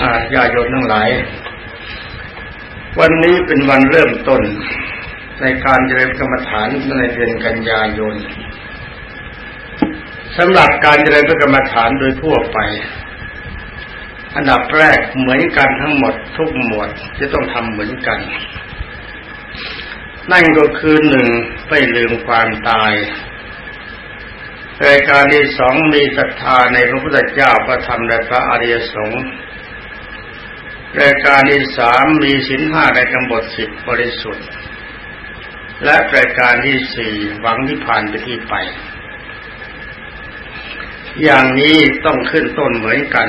อาญาโยนทั้งหลาย วันนี้เป็นวันเริ่มต้น ในการเจริญกรรมฐานในเดือนกันยายนสำหรับการเจริญกรรมฐานโดยทั่วไป อันดับแรกเหมือนกันทั้งหมดทุกหมวดจะต้องทำเหมือนกัน นั่นก็คือหนึ่งไม่ลืมความตายรายการที่สองมีศรัทธาในพระพุทธเจ้าพระธรรมและพระอริยสงฆ์ รายการที่สามมีสินห้าในกำบทสิบบริสุทธิ์ และรายการที่สี่หวังที่ผ่านไปที่ไป อย่างนี้ต้องขึ้นต้นเหมือนกัน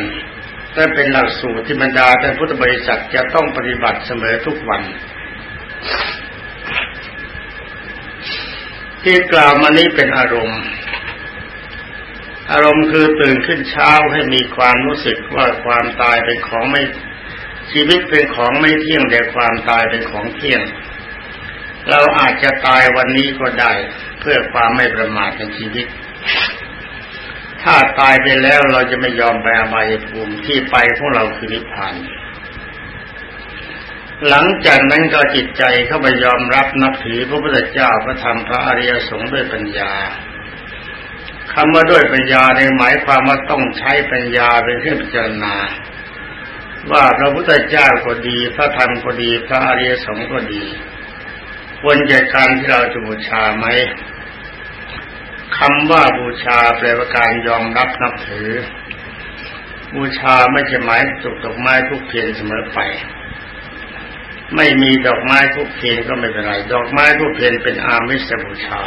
แต่เป็นหลักสูตรที่บรรดาแต่พุทธบริษัทจะต้องปฏิบัติเสมอทุกวัน ที่กล่าวมานี้เป็นอารมณ์ อารมณ์คือตื่นขึ้นเช้าให้มีความรู้สึกว่าความตายเป็นของไม่ ชีวิตเป็นของไม่เที่ยงแต่ความตายเป็นของเที่ยง เราอาจจะตายวันนี้ก็ได้ เพื่อความไม่ประมาทในชีวิต ถ้าตายไปแล้วเราจะไม่ยอมไปอบายภูมิที่ไปของเราคือนิพพานหลังจากนั้นก็จิตใจเข้าไปยอมรับนับถือพระพุทธเจ้าพระธรรมพระอริยสงฆ์ด้วยปัญญาคำว่าด้วยปัญญาในหมายความว่าต้องใช้ปัญญาเป็นเครื่องพิจารณา ว่าพระพุทธเจ้าก็ดี พระธรรมก็ดี พระอริยสงฆ์ก็ดีควรจะการที่เราจะบูชาไหมคำว่าบูชาแปลว่าการยอมรับนับถือ บูชาไม่ใช่หมายจุกดอกไม้ทุกเทียนเสมอไป ไม่มีดอกไม้ทุกเทียนก็ไม่เป็นไร ดอกไม้ทุกเทียนเป็นอามิสบูชา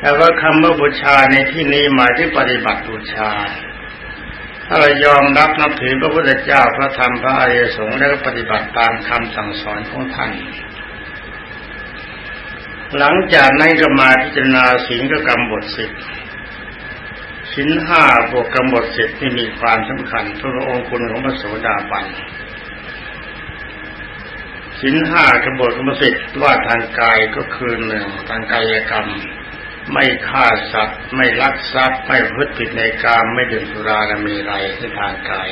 แต่ว่าคำว่าบูชาในที่นี้หมายถึงปฏิบัติบูชา ถ้าเรายอมรับนับถือพระพุทธเจ้าพระธรรมพระอริยสงฆ์แล้วปฏิบัติตามคำสั่งสอนของท่าน หลังจากนั้นก็มาพิจารณาศีลกับกรรมบทสิบสินห้าบวกกรรมบทสิบที่มีความสำคัญพระองค์คุณของพระโสดาบันสินห้ากรรมบทกรรมสิทธิ์ว่าทางกายก็คือหนึ่งทางกายกรรม ไม่ฆ่าสัตว์ ไม่ลักทรัพย์ ไม่พึ่ผิในกามไม่ดื่มสุราและมีไรในทางกาย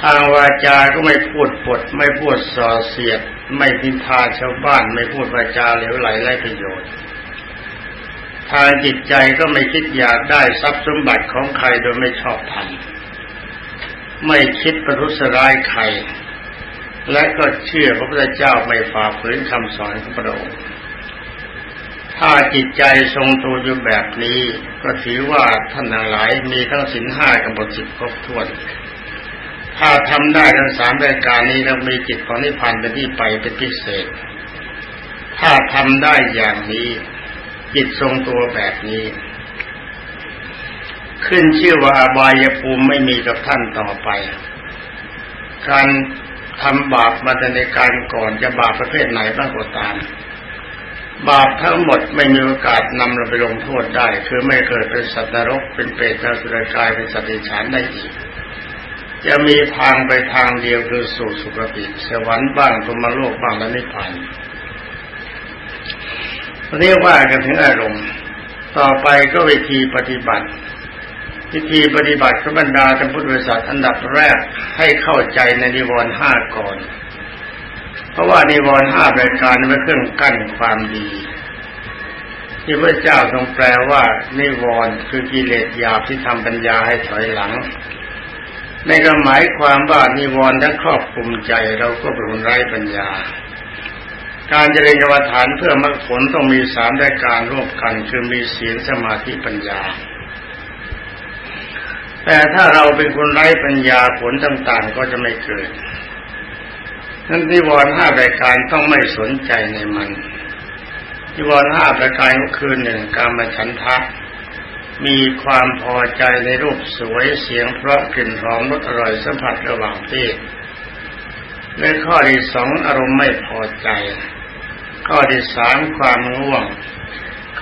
ทางวาจาก็ไม่พูดปด ไม่พูดส่อเสียด ไม่พินทาชาวบ้าน ไม่พูดวาจาเหลวไหลไร้ประโยชน์ ทางจิตใจก็ไม่คิดอยากได้ทรัพย์สมบัติของใครโดยไม่ชอบธรรมไม่คิดประทุษร้ายใคร และก็เชื่อพระพุทธเจ้าไม่ฝ่าฝืนคำสอนของพระองค์ ถ้าจิตใจทรงตัวอยู่แบบนี้ ก็ถือว่าท่านทั้งหลายมีทั้งสินห้ากับบทสิบครบถ้วน ถ้าทำได้ทั้งสามรายการนี้แล้วมีจิตของนิพพานเป็นที่ไปเป็นพิเศษ ถ้าทำได้อย่างนี้ จิตทรงตัวแบบนี้ ขึ้นชื่อว่าอบายภูมิไม่มีกับท่านต่อไป การทำบาปมาแต่ในการก่อนจะบาปประเภทไหนบ้างก็ตาม บาปทั้งหมดไม่มีโอกาสนำเราไปลงโทษได้ คือไม่เกิดเป็นสัตว์นรกเป็นเปรตสุรกายเป็นสัตว์ดิฉันได้อีก จะมีทางไปทางเดียวคือสู่สุคติสวรรค์บ้างพรมโลกบ้างและนิพพานเรียกว่ากันถึงอารมณ์ ต่อไปก็วิธีปฏิบัติวิธีปฏิบัติพระบรรดาท่านพุทธบริษัทอันดับแรกให้เข้าใจในนิวรณ์ห้าก่อน เพราะว่านิวรณ์ห้ารายการเป็นเครื่องกั้นความดีที่พระเจ้าทรงแปลว่านิวรณ์คือกิเลสหยาบที่ทำปัญญาให้ถอยหลังในก็หมายความว่านิวรณ์ทั้งครอบคลุมใจเราก็เป็นคนไร้ปัญญา การเจริญกรรมฐานเพื่อมรรคผลต้องมีสามรายการร่วมกันคือมีศีลสมาธิปัญญา แต่ถ้าเราเป็นคนไร้ปัญญาผลต่างๆก็จะไม่เกิด นั้นนิวรณ์ห้ารายการต้องไม่สนใจในมันนิวรณ์ห้ารายการก็คือหนึ่งการมาฉันทะมีความพอใจในรูปสวยเสียงเพราะกลิ่นหอมรสอร่อยสัมผัสระหว่างเพศในข้อที่สองอารมณ์ไม่พอใจ ข้อที่สามความง่วง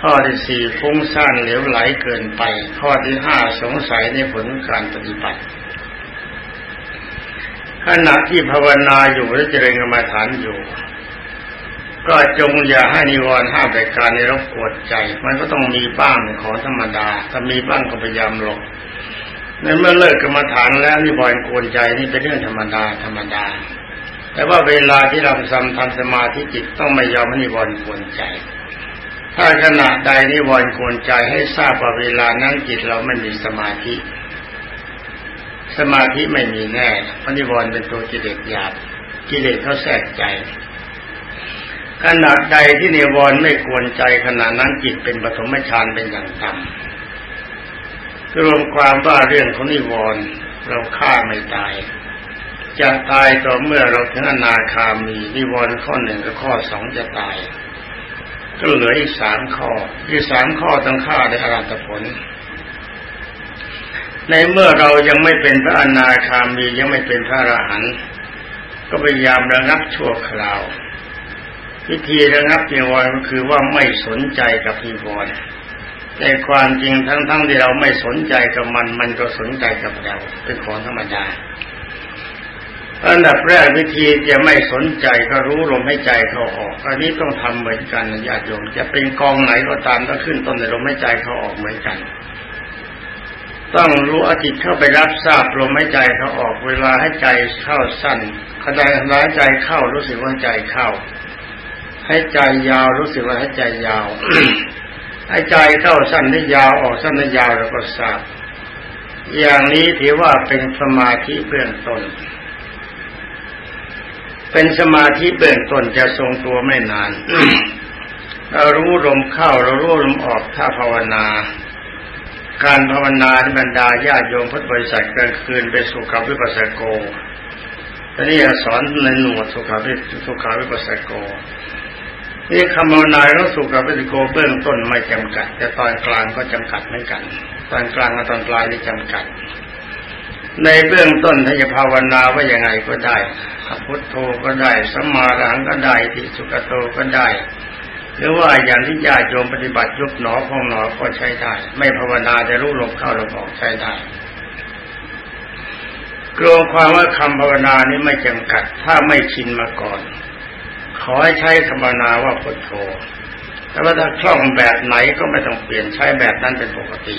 ข้อที่สี่ฟุ้งซ่านเหลวไหลเกินไป ข้อที่ห้าสงสัยในผลการปฏิบัติ ขณะที่ภาวนาอยู่และเจริญกรรมฐานอยู่ ก็จงอย่าให้นิวรณ์ห้าปรการในรบกวนใจ มันก็ต้องมีบ้างของธรรมดา ถ้ามีบ้างก็พยายามหลบในเมื่อเลิกกรรมฐานแล้วนิวรณ์กวนใจนี่เป็นเรื่องธรรมดาธรรมดา แต่ว่าเวลาที่เราทำทำสมาธิจิตต้องไม่ยอมให้นิวรณ์กวนใจ ถ้าขณะใดนิวรณ์กวนใจให้ทราบว่าเวลานั้นจิตเราไม่มีสมาธิ สมาธิไม่มีแน่พระนิวรณ์เป็นตัวกิเลสหยาบกิเลสเขาแทรกใจ ขณะใดที่นิวรณ์ไม่กวนใจขณะนั้นจิตเป็นปฐมฌานเป็นอย่างต่ำรวมความว่าเรื่องของนิวรณ์เราฆ่าไม่ตาย จะตายต่อเมื่อเราถึงอนาคามีนิวรณ์ข้อหนึ่งกับข้อสองจะตาย ก็เหลืออีกสามข้อ ที่สามข้อต้องฆ่าในอรัตผล ในเมื่อเรายังไม่เป็นพระอนาคามียังไม่เป็นพระอรหันต์ก็พยายามระงับชั่วคราววิธีระงับนิวรณ์ก็คือว่าไม่สนใจกับนิวรณ์แต่ความจริงทั้งๆทที่เราไม่สนใจกับมัน มันก็สนใจกับเราเป็นของธรรมดาอันดับแรกวิธีจะไม่สนใจก็รู้ลมให้ใจเขาออก อันนี้ต้องทำเหมือนกันญาติโยมจะเป็นกองไหนก็ตามต้องขึ้นต้นในลมให้ใจเขาออกเหมือนกัน ต้องรู้อาทิตเข้าไปรับทราบลมให้ใจเขาออกเวลาให้ใจเข้าสั้นขณะหายใจเข้ารู้สึกว่าใจเข้า ให้ใจยาวรู้สึกว่าให้ใจยาวให้ใจเข้าสั้นนิยาวออกสั้นนิยาวแล้วก็ทราบอย่างนี้ถือว่าเป็นสมาธิเบื้องต้น เป็นสมาธิเบื้องต้นจะทรงตัวไม่นานเรารู้ลมเข้าเรารู้ลมออกถ้าภาวนา การภาวนาที่บรรดาญาโยมพุทธบริษัทกลางคืนไปสู่กับวิปัสสโกตอนนี้สอนในหนวดสุขาวิสุขาวิปัสสโกนี่คำภาวนาของสุขวิสโกเบื้องต้นไม่จำกัด แต่ตอนกลางก็จำกัดเหมือนกัน ตอนกลางกับตอนปลายนี่จำกัด ในเบื้องต้นถ้าจะภาวนาว่ายังไงก็ได้พุทโธก็ได้ สมาหลังก็ได้ทิสุกโตก็ได้ หรือว่าอย่างที่ญาติโยมปฏิบัติยุบหนอพองหนอก็ใช้ได้ ไม่ภาวนาจะรู้ลมเข้าลมออกใช้ได้กลัวความว่าคำภาวนานี้ไม่จำกัด ถ้าไม่ชินมาก่อน ขอให้ใช้คำนาว่าพุทโธแต่ว่าถ้าคล่องแบบไหนก็ไม่ต้องเปลี่ยนใช้แบบนั้นเป็นปกติ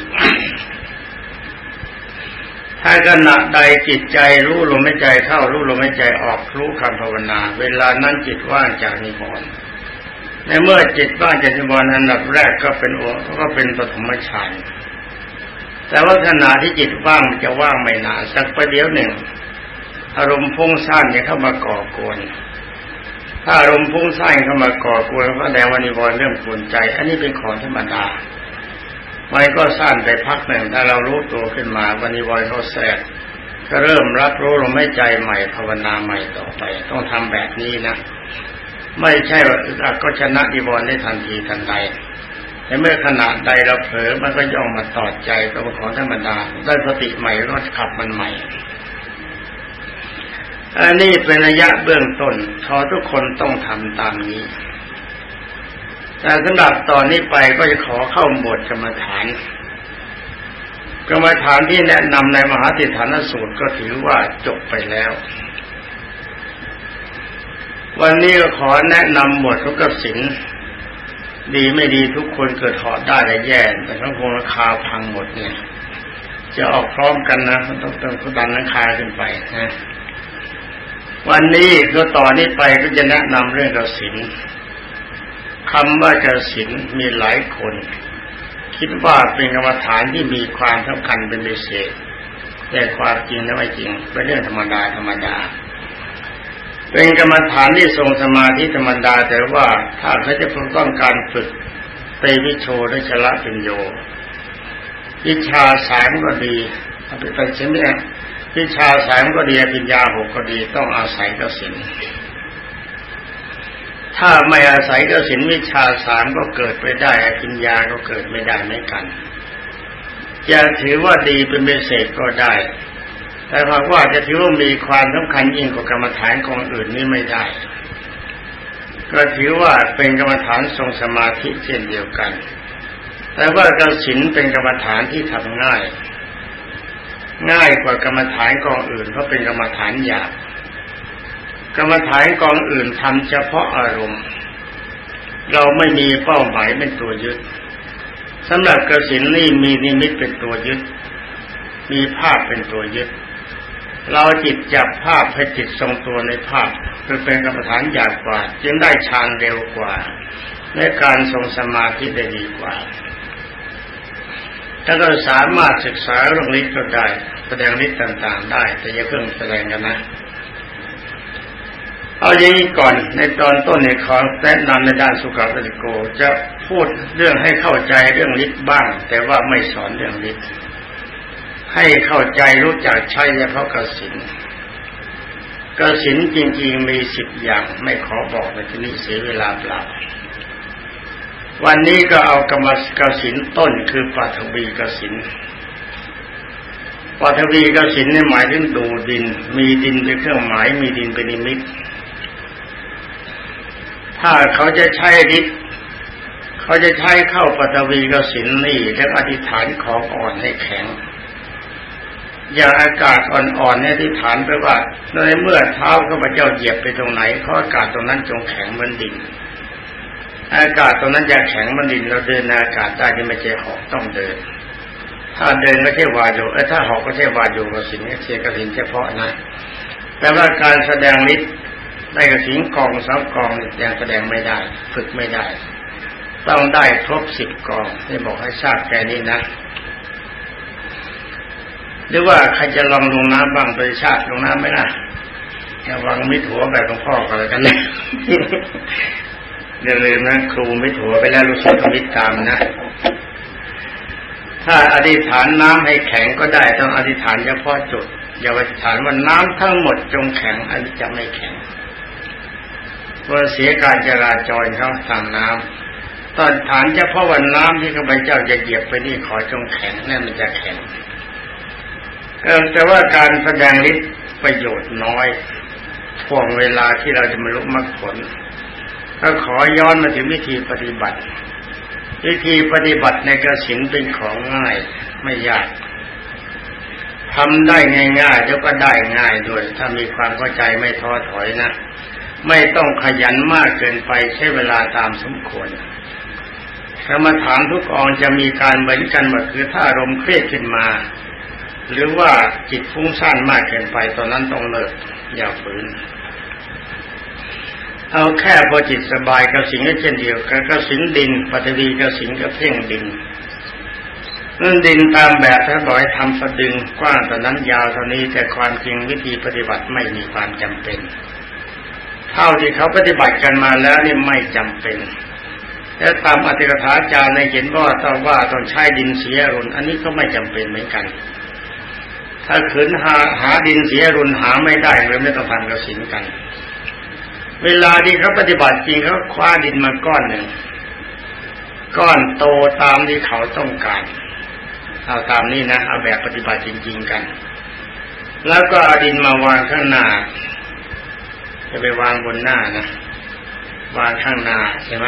ถ้าขณะใดจิตใจรู้ลมหายใจเข้ารู้ลมหายใจออกรู้คำภาวนา เวลานั้นจิตว่างจากนิวรณ์ ในเมื่อจิตว่างจากนิวรณ์อันดับแรกก็เป็นโอก็เป็นปฐมฌานแต่ว่าขณะที่จิตว่างมันจะว่างไม่นานสักประเดี๋ยวหนึ่ง อารมณ์พุ่งสั้นเนี่ยเข้ามาก่อกวนถ้าอารมณ์พุ่งสร้างเข้ามาก่อกวนก็แสดงว่านิวรณ์เริ่มกวนใจ อันนี้เป็นของธรรมดามันก็สั้นไปพักหนึ่งถ้าเรารู้ตัวขึ้นมาวันนิวรณ์เขาแทรกก็เริ่มรับรู้ลมไม่ใจใหม่ภาวนาใหม่ต่อไป ต้องทำแบบนี้นะ ไม่ใช่ว่าอักก็ชนะนิวรณ์ได้ทันทีทันใดแต่เมื่อขณะใดเราเผลอมันก็ย่องมาตอดใจเป็นของธรรมดา ได้สติใหม่ก็ขับมันใหม่ อันนี้เป็นระยะเบื้องต้นขอทุกคนต้องทำตามนี้ แต่สำหรับตอนนี้ไปก็จะขอเข้าบทกรรมฐาน กรรมฐานที่แนะนำในมหาติฐานสูตรก็ถือว่าจบไปแล้ว วันนี้ก็ขอแนะนำบททุกสินดีไม่ดีทุกคนเกิดถอดได้และแย่ แต่ทั้งคงราคาพังหมดเนี่ย จะออกพร้อมกันนะมันต้องต้องดันราคาขึ้นไปนะวันนี้ก็ต่อนนี้ไปก็จะแนะนำเรื่องกสินคำว่ากสินมีหลายคน คิดว่าเป็นกรรมฐานที่มีความสำคัญเป็นพิเศษแต่ความจริงนั้นไม่จริงเป็นเรื่องธรรมดาธรรมดา เป็นกรรมฐานที่ทรงสมาธิธรรมดาแต่ว่าถ้าเขาจะต้องการฝึกเตวิโชได้ชละเป็นโยวิชาสามก็ดีเอาไปไปใช่ไหมวิชาสามก็ดีปัญญาหกก็ดีต้องอาศัยกสินถ้าไม่อาศัยกสินวิชาสามก็เกิดไปได้ปัญญาก็เกิดไม่ได้ไม่กันจะถือว่าดีเป็นเบสเศษก็ได้ แต่หากว่าจะถือว่ามีความสำคัญยิ่งกว่ากรรมฐานของอื่นนี่ไม่ได้ ก็ถือว่าเป็นกรรมฐานทรงสมาธิเช่นเดียวกัน แต่ว่ากสินเป็นกรรมฐานที่ทำง่าย ง่ายกว่ากรรมฐานกองอื่นเพราะเป็นกรรมฐานหยาบกรรมฐานกองอื่นทำเฉพาะอารมณ์ เราไม่มีเป้าหมายเป็นตัวยึดสำหรับกระสินนี่มีนิมิตเป็นตัวยึด มีภาพเป็นตัวยึด เราจิตจับภาพให้จิตทรงตัวในภาพคือเป็นกรรมฐานหยาบกว่า จึงได้ฌานเร็วกว่าในการทรงสมาธิได้ดีกว่า ถ้าเราสามารถศึกษาเรื่องฤทธิ์ก็ได้ แสดงฤทธิ์ต่าง ๆ ได้ แต่อย่าเพิ่งแสดงกันนะเอาอย่างนี้ก่อนในตอนต้นในขอแนะนำในด้านสุขภาพโก จะพูดเรื่องให้เข้าใจเรื่องฤทธิ์บ้าง แต่ว่าไม่สอนเรื่องฤทธิ์ ให้เข้าใจรู้จักใช้เฉพาะกสินกสินจริงๆมีสิบอย่างไม่ขอบอกในที่นี้เสียเวลาเปล่าวันนี้ก็เอากรรมกสินต้นคือปัทวีกสินปัทวีกสินในหมายถึงดูดิน มีดินเป็นเครื่องหมาย มีดินเป็นนิมิต ถ้าเขาจะใช้ฤทธิ์เขาจะใช้เข้าปัทวีกสินนี่แล้วอธิษฐานของอ่อนให้แข็ง อย่างอากาศอ่อนๆเนี่ยอธิษฐานไปว่าในเมื่อเท้าข้าพเจ้าเหยียบไปตรงไหนขออากาศตรงนั้นจงแข็งเหมือนดิน อากาศตรงนั้นจะแข็งมันดิน เราเดินในอากาศได้ที่ไม่ใช่หอกต้องเดิน ถ้าเดินก็ใช่วายูเออถ้าหอกก็ใช่วายูกสินเทียกสินเฉพาะนะ แต่ว่าการแสดงฤทธิ์ได้กสินกองสามกองยังแสดงไม่ได้ ฝึกไม่ได้ ต้องได้ครบสิบกองที่บอกให้ทราบแค่นี้นะ หรือว่าใครจะลองลงน้ำบ้างโดยชาติลงน้ำไหมนะระวังมิถัวแบบหลวงพ่อกันเลยกันนะอย่าลืมนะครูไม่ถัวไปแล้วรู้สึกมิตตามนะ ถ้าอธิษฐานน้ำให้แข็งก็ได้ต้องอธิษฐานเฉพาะจุด อย่าอธิษฐานว่าน้ำทั้งหมดจงแข็งอันนี้จะไม่แข็งเพราะเสียการจราจรเขาทางน้ำตอนฐานเฉพาะวันน้ำที่ข้าพเจ้าจะเหยียบไปนี่ขอจงแข็งนั่นมันจะแข็ง แต่ว่าการแสดงฤทธิ์ประโยชน์น้อยพ่วงเวลาที่เราจะมาลุกมรรคผลก็ขอย้อนมาถึงวิธีปฏิบัติ วิธีปฏิบัติในกระสินเป็นของง่ายไม่ยากทำได้ง่ายๆแล้วก็ได้ง่ายด้วย ถ้ามีความเข้าใจไม่ท้อถอยนะ ไม่ต้องขยันมากเกินไปใช้เวลาตามสมควรกรรมฐานทุกองจะมีการเหมือนกันหมดคือถ้าอารมณ์เครียดขึ้นมา หรือว่าจิตฟุ้งซ่านมากเกินไปตอนนั้นต้องเลิกอย่าฝืน เอาแค่พอจิตสบายกับสิ่งก็เช่นเดียวกันก็สิงดินปฏิวีกับสิ่งก็เพ่งดินนั่นดินตามแบบถ้าบอกให้ทำสะดึงกว้างต่นั้นยาวเท่านี้แต่ความจริงวิธีปฏิบัติไม่มีความจำเป็น เท่าที่เขาปฏิบัติกันมาแล้วนี่ไม่จำเป็นและตามอธิกถาจารย์ในเห็นว่าต้องว่าต้องใช้ดินเสียรุนอันนี้ก็ไม่จำเป็นเหมือนกัน ถ้าขืนหาหาดินเสียรุนหาไม่ได้เลยไม่ต้องพันกระสินกัน เวลาที่เขาปฏิบัติจริงเขาคว้าดินมาก้อนหนึ่งก้อนโตตามที่เขาต้องการ เอาตามนี้นะเอาแบบปฏิบัติจริง ๆกัน แล้วก็เอาดินมาวางข้างหน้า จะไปวางบนหน้านะวางข้างหน้าใช่ไหม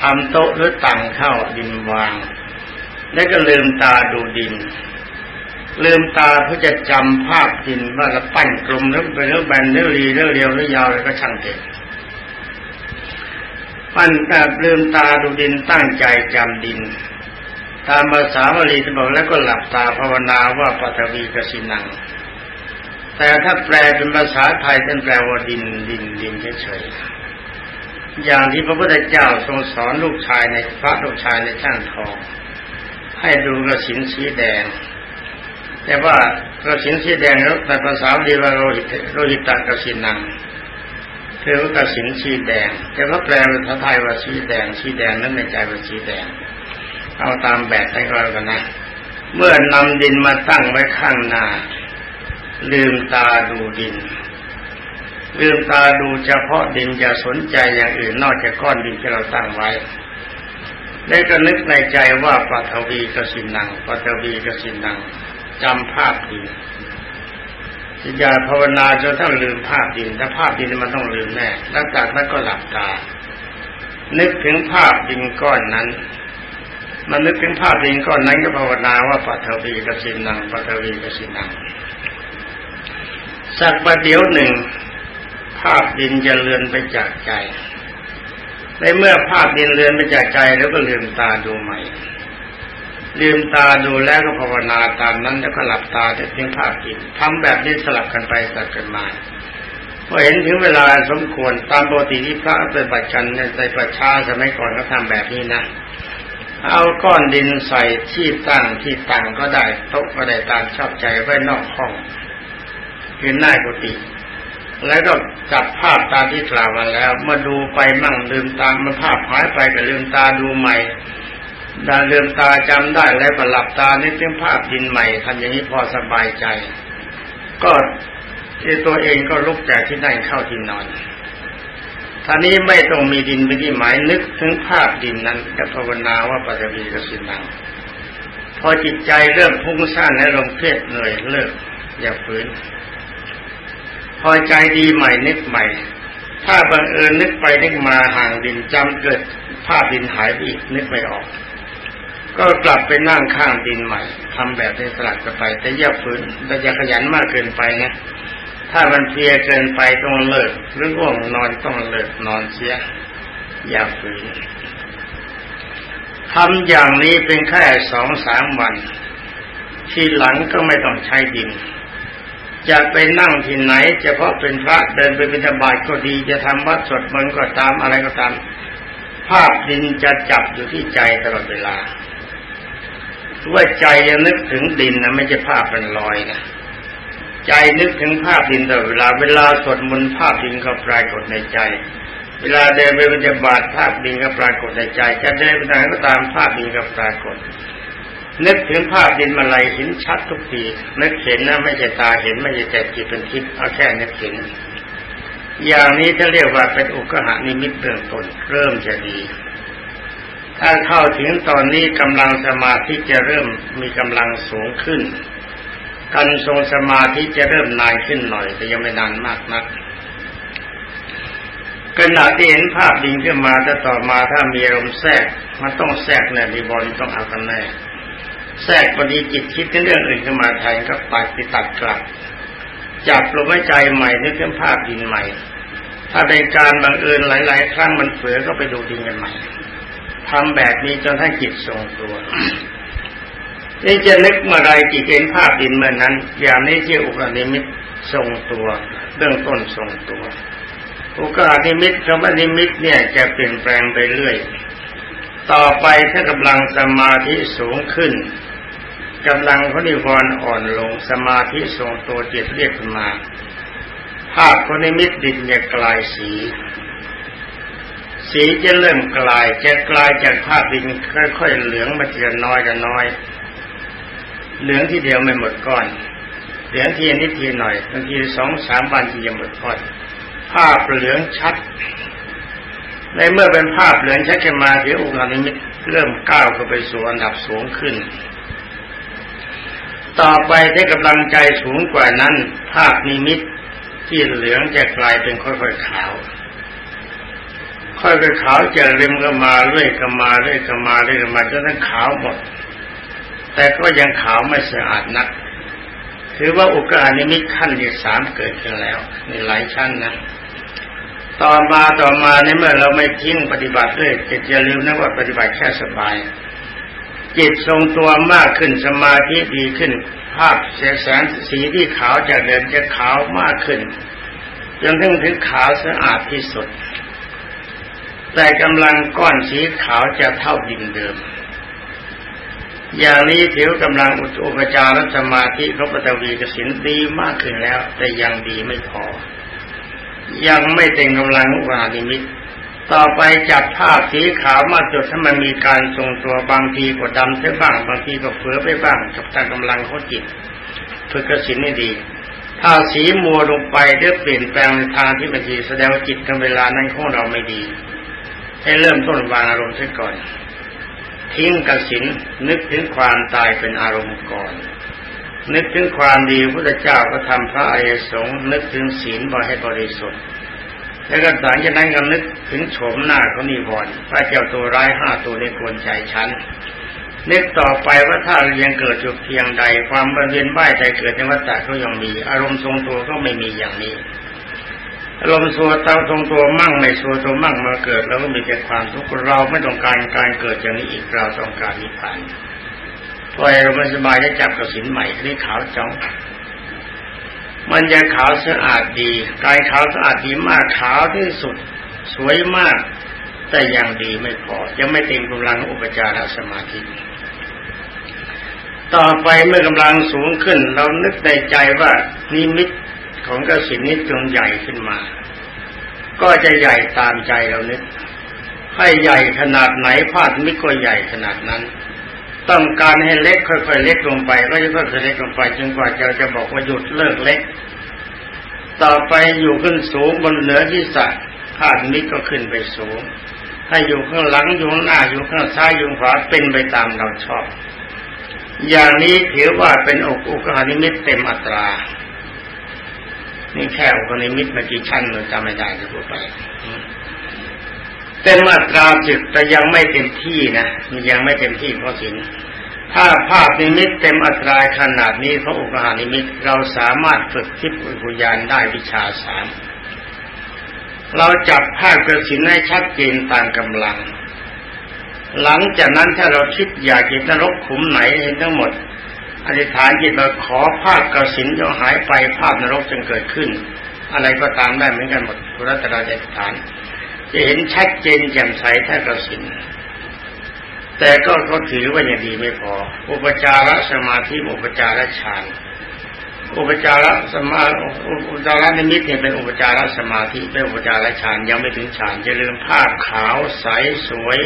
ทำโต๊ะหรือตังเข้าดินวาง แล้วก็ลืมตาดูดิน ลืมตาเพื่อจะจำภาพดินว่าเราปั้นกลมแล้วเป็นเรื่องแบนเรื่องรีเรื่องเรียวเรื่องยาวอะไรก็ช่างเถอะปั้นแบบลืมตาดูดินตั้งใจจำดิน ตามภาษาบาลีจะบอกแล้วก็หลับตาภาวนาว่าปัทวีกสินัง แต่ถ้าแปลเป็นภาษาไทยเป็นแปลว่าดินดินดินเฉยๆอย่างที่พระพุทธเจ้าทรงสอนลูกชายในพระลูกชายในช่างทอง ให้ดูกระสินสีแดง แต่ว่ากระสินสีแดงแล้วในภาษาบาลีว่าโรหิตโรหิตกระสินนังคือว่ากระสินสีแดง แต่ว่าแปลเป็นภาษาไทยว่าสีแดงสีแดงนั้นในใจว่าสีแดง เอาตามแบบให้ก็แล้วกันนะเมื่อนำดินมาตั้งไว้ข้างหน้า ลืมตาดูดิน ลืมตาดูเฉพาะดินจะสนใจอย่างอื่นนอกจากก้อนดินที่เราตั้งไว้ได้ก็นึกในใจว่าปัทวีกสินังปัทวีกสินัง จำภาพดินอย่าภาวนาจนทั้งลืมภาพดินถ้าภาพดินมันต้องลืมแน่หลังจากนั้นก็หลับตา นึกถึงภาพดินก้อนนั้น มันนึกถึงภาพดินก้อนนั้นก็ภาวนาว่าปัทวีกสินังปัทวีกสินังสักประเดี๋ยวหนึ่ง ภาพดินจะเลือนไปจากใจในเมื่อภาพดินเลือนไปจากใจแล้วก็ลืมตาดูใหม่ ลืมตาดูแล้วก็ภาวนาตามนั้นแล้วก็หลับตาแต่เพียงภาพจิตทำแบบนี้สลับกันไปสลับกันมาพอเห็นถึงเวลาสมควรตามปกติที่พระเปฏิบัติกันในประชาสมัยก่อนก็ทำแบบนี้นะ เอาก้อนดินใส่ที่ตั้งที่ตั้งก็ได้โต๊ะก็ได้ตามชอบใจไว้นอกห้องคือหน้ากุฏิแล้วก็จับภาพตามที่กล่าวมาแล้ว เมื่อดูไปมั่งลืมตามันภาพหายไปก็ลืมตาดูใหม่ ดาเลืมตาจำได้แล้วก็หลับตานึกถึงภาพดินใหม่ทำอย่างนี้พอสบายใจ ก็ตัวเองก็ลุกจากที่นั่งเข้าที่นอนท่านี้ไม่ต้องมีดินเป็นที่หมายนึกถึงภาพดินนั้นจะภาวนาว่าปัจจุบันสินังพอจิตใจเริ่มพุ่งสั้นและลงเครียดเหนื่อยเลิก อย่าฝืน พอใจดีใหม่นึกใหม่ ถ้าบังเอิญนึกไปนึกมาห่างดินจำเกิด ภาพดินหายไปอีกนึกไม่ออก ก็กลับไปนั่งข้างดินใหม่ทำแบบนี้สลับกันไป แต่อย่าฝืนแต่อย่าขยันมากเกินไปนะ ถ้ามันเพียเกินไปต้องเลิก หรือว่วงนอนต้องเลิกนอนเสีย อย่าฝืนทำอย่างนี้เป็นแค่สองสามวัน ทีหลังก็ไม่ต้องใช้ดิน จะไปนั่งที่ไหนเฉพาะเป็นพระเดินไปเป็นธบาตก็ดี จะทำวัดสดมันก็ตามอะไรก็ตาม ภาพดินจะจับอยู่ที่ใจตลอดเวลา ว่าใจยังนึกถึงดินนะไม่ใช่ภาพเป็นลอยนะใจนึกถึงภาพดินตลอดเวลาเวลาสดมนภาพดินก็ปรากฏในใจ เวลาเดินไปเป็นธบาตภาพดินก็ปรากฏในใจจะเดินไปไหนก็ตามภาพดินก็ปรากฏ นึกถึงภาพดินมาลายเห็นชัดทุกทีนึกเห็นนะไม่ใช่ตาเห็นไม่ใช่แต่จิตเป็นทิพย์เอาแค่นึกเห็นอย่างนี้ถ้าเรียกว่าเป็นอุกหานิมิตเบื้องต้นเริ่มจะดี ถ้าเข้าถึงตอนนี้กำลังสมาธิจะเริ่มมีกำลังสูงขึ้น การทรงสมาธิจะเริ่มนานขึ้นหน่อย แต่ยังไม่นานมากนักขณะที่เห็นภาพดินขึ้นมาแต่ต่อมาถ้ามีอารมณ์แทรก มันต้องแทรกเนี่ยมีบอลต้องเอากันแน่แทรกพอดีจิตคิดเรื่องอื่นขึ้นมาแทนก็ปัดไปตัดกลับจับลมหายใจใหม่นึกถึงภาพดินใหม่ ถ้าในการบังเอิญหลาย ๆ ครั้งมันเฟือก็ไปดูดินกันใหม่ ทำแบบนี้จนให้จิตทรงตัวนี่จะนึกเมื่อไรจิตเห็นภาพดินเมื่อนั้น อย่างนี้ที่อุกานิมิตทรงตัวเบื้องต้นทรงตัว อุกานิมิตคำว่านิมิตเนี่ยจะเปลี่ยนแปลงไปเรื่อย ต่อไปถ้ากำลังสมาธิสูงขึ้นกำลังพระนิวรณ์อ่อนลงสมาธิทรงตัวจิตเรียกขึ้นมา ภาพพระนิมิตดินจะกลายสี สีจะเริ่มกลายจะกลายจากภาพดินค่อยๆเหลืองมาทีละน้อยกันน้อย เหลืองที่เดียวไม่หมดก้อน เหลืองทีนิดทีหน่อยบางทีสองสามวันทีจะหมดก้อนภาพเหลืองชัด ในเมื่อเป็นภาพเหลืองชัดขึ้นมาเดี๋ยวอุกานิมิตเริ่มก้าวเข้าไปสู่อันดับสูงขึ้น ต่อไปถ้ากำลังใจสูงกว่านั้น ภาพนิมิตที่เหลืองจะกลายเป็นค่อยๆขาว ค่อยๆขาวจะเริมก็มาเรื่อยก็มาเรื่อยก็มาเรื่อยก็มาจนทั้งขาวหมด แต่ก็ยังขาวไม่สะอาดนัก ถือว่าอุกานิมิตขั้นที่สามเกิดขึ้นแล้วมีหลายชั้นนะต่อมาต่อมาในเมื่อเราไม่ทิ้งปฏิบัติเลยจิตอย่าลืมนะว่าปฏิบัติแค่สบาย จิตทรงตัวมากขึ้นสมาธิดีขึ้น ภาพเสียแสงสีที่ขาวจากเดิมจะขาวมากขึ้นจนถึงถึงขาวสะอาดที่สุด แต่กำลังก้อนสีขาวจะเท่าดินเดิม อย่างนี้ถือกำลังอุปจารสมาธิพระปฐวีกสินดีมากขึ้นแล้ว แต่ยังดีไม่พอ ยังไม่เต็มกำลังอุปาณิมิตต่อไปจับภาพสีขาวมาจดถ้ามันมีการทรงตัวบางทีก็ดำเสียบ้างบางทีก็เฟือไปบ้างกับตามกำลังเขาจิตฝึกกสินให้ดี ถ้าสีมัวลงไปเรือเปลี่ยนแปลงในทางที่มันดีแสดงว่าจิตกันเวลานั้นของเราไม่ดี ให้เริ่มต้นวางอารมณ์เสียก่อน ทิ้งกสินนึกถึงความตายเป็นอารมณ์ก่อน นึกถึงความดีพระเจ้าก็ทำพระอริยสงฆ์นึกถึงศีลบริให้บริสุทธิ์แล้วก็หลังจากนั้นก็นึกถึงโฉมหน้าเขานิวรณ์พระเจ้าตัวร้ายห้าตัวในกวนใจฉันนึกต่อไปว่าถ้าเรียังเกิดจุดเพียงใด ความบันเวียนว่ายใจเกิดในวัฏฏะก็ยังมี อารมณ์ทรงตัวก็ไม่มีอย่างนี้ อารมณ์สัวเตาทรงตัวมั่งในสัวตัวมั่งมาเกิดแล้วก็มีแต่ความทุกข์เราไม่ต้องการการเกิดอย่างนี้อีกเราต้องการนิพพานพอเราไม่สบายจะจับกระสินใหม่นี่ขาวจ้องมันจะขาวสะอาดดีกายขาวสะอาดดีมากขาวที่สุด สวยมาก แต่ยังดีไม่พอยังไม่เต็มกำลังอุปจารสมาธิต่อไปเมื่อกำลังสูงขึ้น เรานึกในใจว่านิมิต ของกระสินนี้จงใหญ่ขึ้นมา ก็จะใหญ่ตามใจเรานึกให้ใหญ่ขนาดไหนพาดมิก็ใหญ่ขนาดนั้น ต้องการให้เล็กค่อยๆเล็กลงไป ก็จะค่อยๆเล็กลงไปจนกว่าเราจะบอกว่าหยุดเลิกเล็ก ต่อไปอยู่ขึ้นสูงบนเหนือที่สะพาดมิก็ขึ้นไปสูง ให้อยู่ข้างหลังอยู่ข้างหน้าอยู่ข้างซ้ายอยู่ขวาเป็นไปตามเราชอบ อย่างนี้ถือว่าเป็นอกอุกหานิมิตเต็มอัตรา นี่แค่อุกหานิมิตมากี่ชั้นเราจำไม่ได้จะพูดไปเต็มมาตราจิตแต่ยังไม่เต็มที่นะมันยังไม่เต็มที่เพราะสินถ้าภาพนิมิตเต็มอัตราขนาดนี้พระอุปหานิมิตเราสามารถฝึกทิพย์อุญญาณได้วิชาสามเราจับภาพกระสินให้ชัดเจนตามกำลัง หลังจากนั้นถ้าเราคิดอยากจิตนรกขุมไหนเห็นทั้งหมด อธิษฐานจิตมาขอภาพกระสินจะหายไปภาพนรกจึงเกิดขึ้น อะไรก็ตามได้เหมือนกันหมดรัตนาอธิษฐาน จะเห็นชัดเจนแจ่มใสถ้ากระสินแต่ก็เขาถือว่าอย่างดีไม่พอ อุปจารสมาธิอุปจารฌานอุปจารสมาอุปจารนิมิตเนี่ยเป็นอุปจารสมาธิเป็นอุปจารฌานยังไม่ถึงฌานจะลืมภาพขาวใสสวย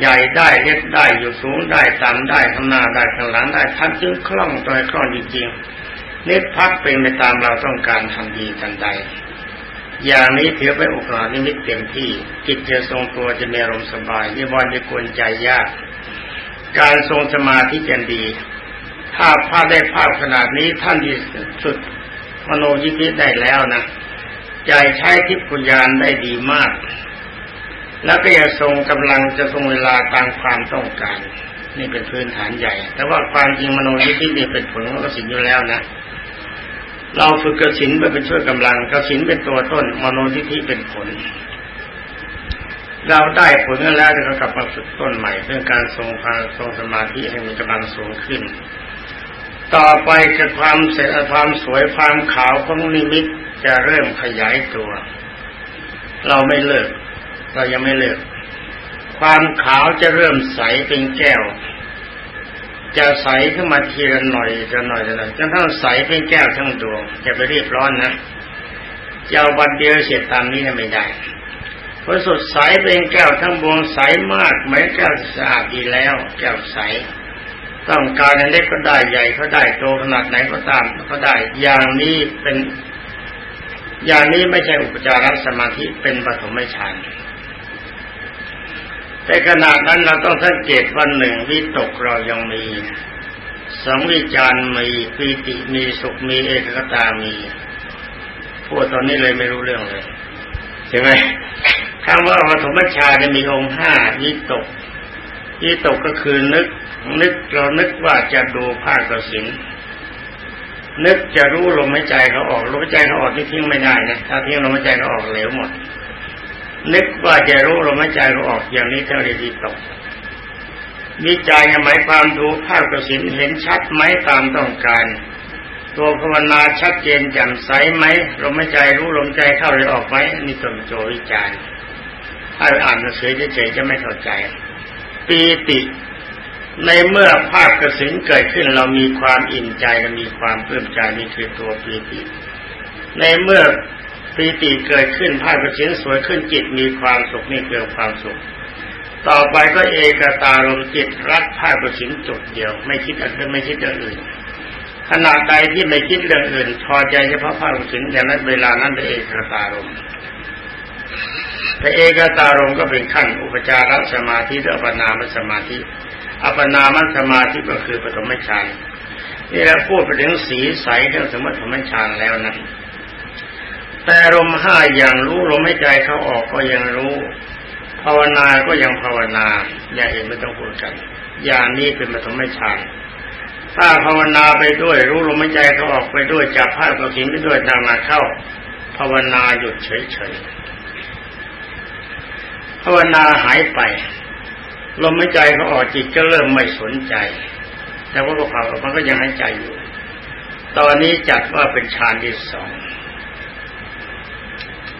ใหญ่ได้เล็กได้อยู่สูงได้ต่ำได้ข้างหน้าได้ข้างหลังได้ท่านจึงคล่องตัวคล่องจริงๆนิพพักเป็นไปตามเราต้องการทันทีทันใด อย่างนี้ถือเป็นโอกาสนิมิตเต็มที่ จิตจะทรงตัวจะมีอารมณ์สบายนิวรณ์จะกวนใจยาก การทรงสมาธิจะดีถ้าภาพได้ภาพขนาดนี้ท่านที่สุดมโนยิธิได้แล้วนะใจใช้ทิพยานได้ดีมาก แล้วก็จะทรงกำลังจะทรงเวลาตามความต้องการ นี่เป็นพื้นฐานใหญ่ แต่ว่าความจริงมโนยิธินี่เป็นผลของสิ่งอยู่แล้วนะ เราฝึกกสินไปเป็นช่วยกำลังกสินเป็นตัวต้นมโนทิธิเป็นผล เราได้ผลแล้วเรากลับมาฝึกต้นใหม่เรื่องการทรงพลังทรงสมาธิให้มีกำลังสูงขึ้น ต่อไปกับความเสร็จความสวยความขาวของนิมิตจะเริ่มขยายตัว เราไม่เลิก เรายังไม่เลิก ความขาวจะเริ่มใสเป็นแก้ว จะใสขึ้นมาทีละหน่อยจะหน่อยจะหน่อยจนทั้งใสเป็นแก้วทั้งดวงจะไปรีบร้อนนะจะเอาบันเดียวเสร็จตามนี้นะไม่ได้เพราะสดใสเป็นแก้วทั้งบวงใสมากเหมือนแก้วสะอาดดีแล้ว แก้วใส ต้องการเล็กก็ได้ใหญ่ก็ได้โตขนาดไหนก็ตามก็ได้ อย่างนี้เป็น อย่างนี้ไม่ใช่อุปจารสมาธิเป็นปฐมฌาน แต่ขณะนั้นเราต้องสังเกตวันหนึ่งวิตกเรายังมีสังวิจารมีปีติมีสุขมีเอกคตามีพวกตอนนี้เลยไม่รู้เรื่องเลยใช่ไหมคำว่าปฐมฌานจะมีองค์ห้าวิตกวิตกก็คือนึก นึกเรานึกว่าจะดูภาคกสินนึกจะรู้ลมหายใจเขาออกลมหายใจเขาออกที่ทิ้งไม่ได้นะถ้าทิ้งลมหายใจเขาออกเหลวหมด นึกว่าจะรู้ลมหายใจเราออกอย่างนี้เท่าเรียตกวิจัยหมายความดูภาพกระสินเห็นชัดไหมตามต้องการ ตัวภาวนาชัดเจนแจ่มใสไหมลมหายใจรู้ลมใจเข้าหรือออกไหมนี่ตัวโจวิจารถ้าอ่านหนังสือเฉยๆจะไม่เข้าใจ ปีติในเมื่อภาพกระสินเกิดขึ้นเรามีความอิ่มใจและมีความเพิ่มใจนี่คือตัวปีติ ในเมื่อ ปีติเกิดขึ้นภาพกระชินสวยขึ้นจิตมีความสุขนี่เกิดความสุข ต่อไปก็เอกตาลมจิตรักภาพกระชินจุดเดียว ไม่คิดอะไรไม่คิดเรื่องอื่นขณะใดที่ไม่คิดเรื่องอื่นพอใจเฉพาะภาพกระชินอย่างนั้นเวลานั้นเป็นเอกตาลมแต่เอกตาลมก็เป็นขั้นอุปจารสมาธิหรืออัปนามสมาธิ อัปนามสมาธิก็คือปฐมฌานนี่เราพูดไปถึงสีใสเรื่องสมถมฌานแล้วนะ แต่ลมห้าอย่างรู้ลมไม่ใจเขาออกก็ยังรู้ ภาวนาก็ยังภาวนาอย่าเห็นไม่ต้องพูดกัน อย่างนี้เป็นปฐมฌานถ้าภาวนาไปด้วย รู้ลมหายใจเขาออกไปด้วยจับภาพกสินไปด้วยตามมาเข้า ภาวนาหยุดเฉยๆภาวนาหายไปลมหายใจเขาออกจิตก็เริ่มไม่สนใจ แต่ว่าก็เผามันก็ยังหายใจอยู่ ตอนนี้จัดว่าเป็นฌานที่สอง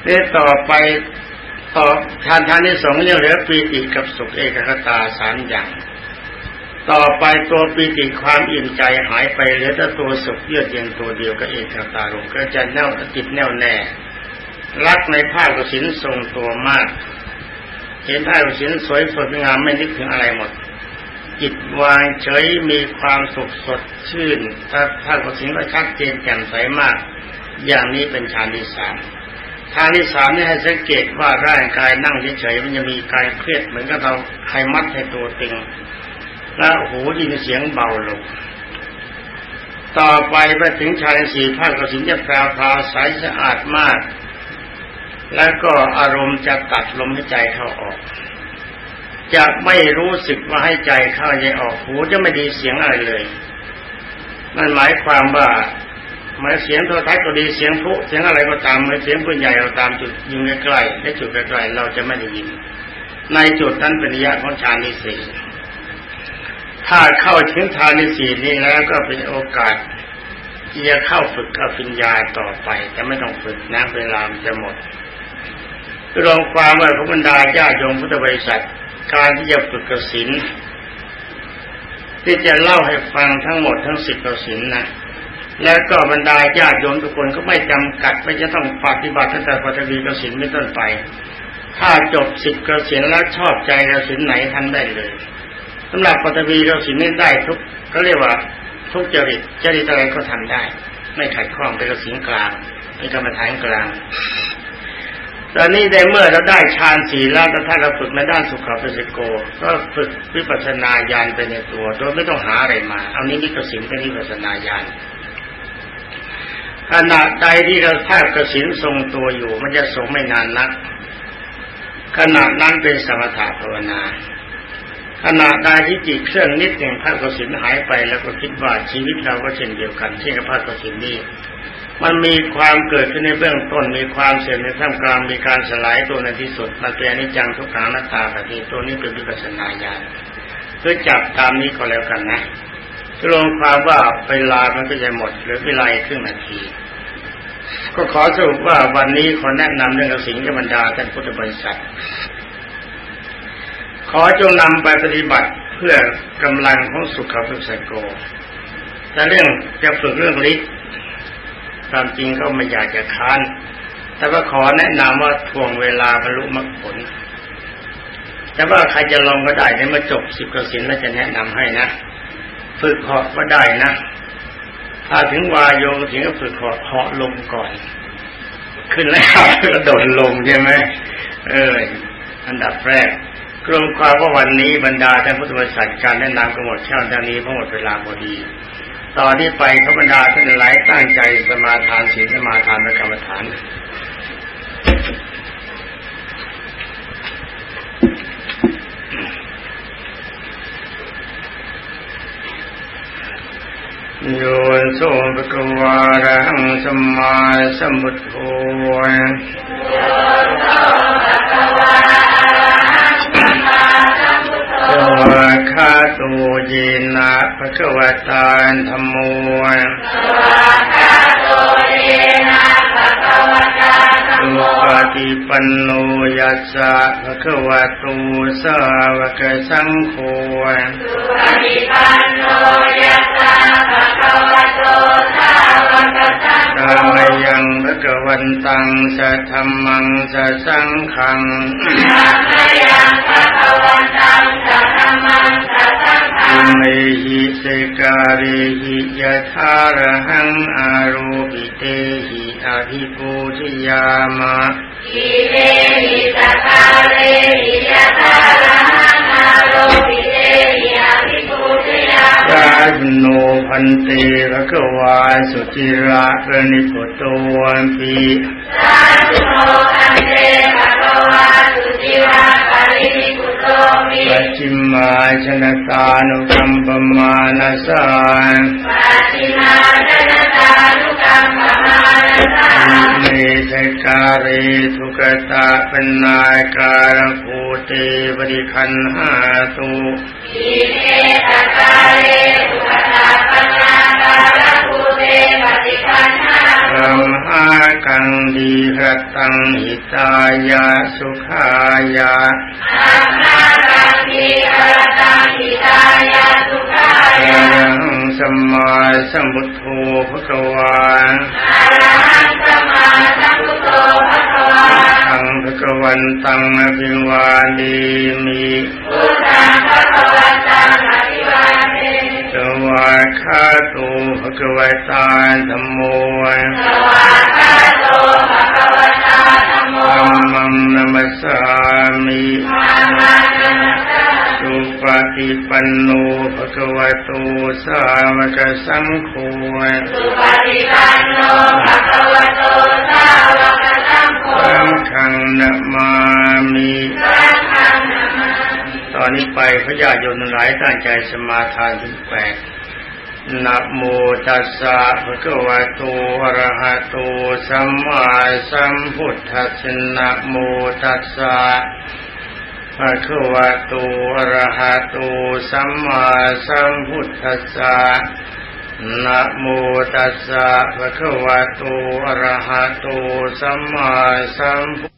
เนี่ต่อไปต่อฌานฌานที่สองยังเหลือปีติกับสุขเอกคตาสามอย่าง ต่อไปตัวปีติความอิ่มใจหายไปเหลือแต่ตัวสุขเยือกเย็นตัวเดียวกับเอกคตาลงก็จะแน่วจิตแน่วแน่รักในภาคกสินทรงตัวมาก เห็นท่าสินสวยสดงามไม่นึกถึงอะไรหมดจิตวางเฉยมีความสุขสดชื่น ถ้าท่านสินก็ชัดเจนแจ่มใสมาก อย่างนี้เป็นฌานที่สาม ฌานที่สามนี่ให้สังเกตว่าร่างกายนั่งเฉยๆมันจะมีกายเครียดเหมือนกับเราใครมัดให้ตัวตึง แล้วหูยินเสียงเบาลงต่อไปไปถึงฌานสี่ภาคกสินจะแปลพาใสสะอาดมาก แล้วก็อารมณ์จะตัดลมหายใจเข้าออก จะไม่รู้สึกว่าให้ใจเข้าใจออกหูจะไม่ดีเสียงอะไรเลยนั่นหมายความว่า เมื่อเสียงโทรทัศน์ก็ดีเสียงผู้เสียงอะไรก็ตามเมื่อเสียงปืนใหญ่เราตามจุดยิงใกล้ๆและจุดใกล้ๆเราจะไม่ได้ยิน ในจุดนั้นเป็นระยะของฌานที่สี่ถ้าเข้าถึงฌานที่สี่นี้แล้วก็เป็นโอกาสที่จะเข้าฝึกอภิญญาต่อไปแต่ไม่ต้องฝึกนะเวลาจะหมดรองความว่าพระบรรดาญาโยมพุทธบริษัทการที่จะฝึกกสินที่จะเล่าให้ฟังทั้งหมดทั้งสิบกสินนะ แล้วก็บรรดาญาติโยมทุกคนก็ไม่จำกัดไม่จะต้องปฏิบัติตั้งแต่ปฐวีกสินไม่ต้นไป ถ้าจบสิบกสินแล้วชอบใจกสินไหนทันได้เลยสำหรับปฐวีกสินนี้ได้ทุกก็เรียกว่าทุกจริตจริตอะไรก็ทำได้ ไม่ขัดข้องเป็นกสินกลางเป็นกรรมฐานกลางตอนนี้ในเมื่อเราได้ฌานสี่แล้วถ้าเราฝึกในด้านสุขภาพโก ก็ฝึกวิปัสสนาญาณไปในตัว โดยไม่ต้องหาอะไรมา เอานี้นิกสินเป็นวิปัสสนาญาณ ขณะใดที่เราแทบกสินทรงตัวอยู่ มันจะทรงไม่นานนักขณะนั้นเป็นสมถะภาวนาขณะใดที่จิตเครื่องนิดหนึ่งพระกสินหายไปแล้วก็คิดว่าชีวิตเราก็เช่นเดียวกันเช่นกับพระกสินนี้มันมีความเกิดขึ้นในเบื้องต้นมีความเสื่อมในท่ามกลางมีการสลายตัวในที่สุดมาเป็นอนิจจังทุกขังนัตตาปฏิตัวนี้เป็นวิปัสสนาญาณเพื่อจับตามนี้ก็แล้วกันนะรวมความว่าเวลามันก็จะหมดหรือเวลาครึ่งนาที ก็ขอสรุปว่าวันนี้ขอแนะนำเรื่องสิ่งธรรมดาท่านพุทธบริษัท ขอจงนำไปปฏิบัติเพื่อกำลังของสุขภาพสโกแต่เรื่องจะฝึกเรื่องฤทธิ์ความจริงก็ไม่อยากจะค้าน แต่ว่าขอแนะนำว่าทวงเวลาบรรลุมรรคผล แต่ว่าใครจะลองก็ได้ในมาจบสิบกสินแล้วจะแนะนำให้นะ ฝึกเหาะก็ได้นะ ถ้าถึงวายโยถึงก็ฝึกเหาะเหาะลงก่อน ขึ้นแล้วกระโดดลงใช่ไหมเออ อันดับแรกกรมความว่าวันนี้บรรดาท่านพุทธบริษัทการแนะนำกำหมดเช่าทางนี้เพราะหมดเวลาพอดีตอนที่ไปขบรรดาท่านหลายตั้งใจสมาทานศีลสมาทานและกรรมฐาน โยโสภกวาระหังสมาสมุทโธโยโสภกวาระสมาตัวคาตูยีนะพระควตาธรรมโมตัวคาตูยีนะพระควตาธรรมโมปฏิปันโนยัสสะพระควตูสาวกสังโฆสุปฏิปันโนยัามยังพระกวันตังสัทธมังสัสังขังกามยังพระกวันตังสัทธมังสัสังขังเมหิเสการิหิยะทารหังอารูปิเตหิอภิปูชิยามะอิเตหิสการิหิยะทาร พันเตภะกวาสุจิระเรนิปุตโตวันปีสาธุโนพันเตภะกวาสุจิระปรินิปุตโตมิปัจจิมาชนะตานุกัมปมานาสานปัจจิมาชนะตานุกัมปมานาสานเมตกาเรทุกตาเป็นนายการภูเตบริคันหาตุอิเมตตาเรทุกตา ภูเตบริคันหาตุมหากังดีหตังหิตายาสุขายาอัมหากังดีหตังหิตายาสุขายาสัมมาสัมพุทโธพระวานอะระหังสัมมาสัมพุทโธพระวานทังพระวันตังอภิวาดีมิพุทธังพระวันตังอภิวาดี สวาคาโตภะคะวะตาธัมโมสวาคาโตภะคะวะตาธัมโมธัมมังนัมสสามิธัมมังนัมสสามิสุปฏิปันโนภะคะวะโตสาวกสังโฆสุปฏิปันโนภะคะวะโตสาวกสังโฆสังฆังนะมามิสังฆ ตอนนี้ไปพระญาติโยมหลายตั้งใจสมาทานถึงแปดนะโมตัสสะภะคะวะโตอะระหะโตสัมมาสัมพุทธัสสะนะโมตัสสะภะคะวะโตอะระหะโตสัมมาสัมพุทธัสสะนะโมตัสสะภะคะวะโตอะระหะโตสัมมาสัมพุ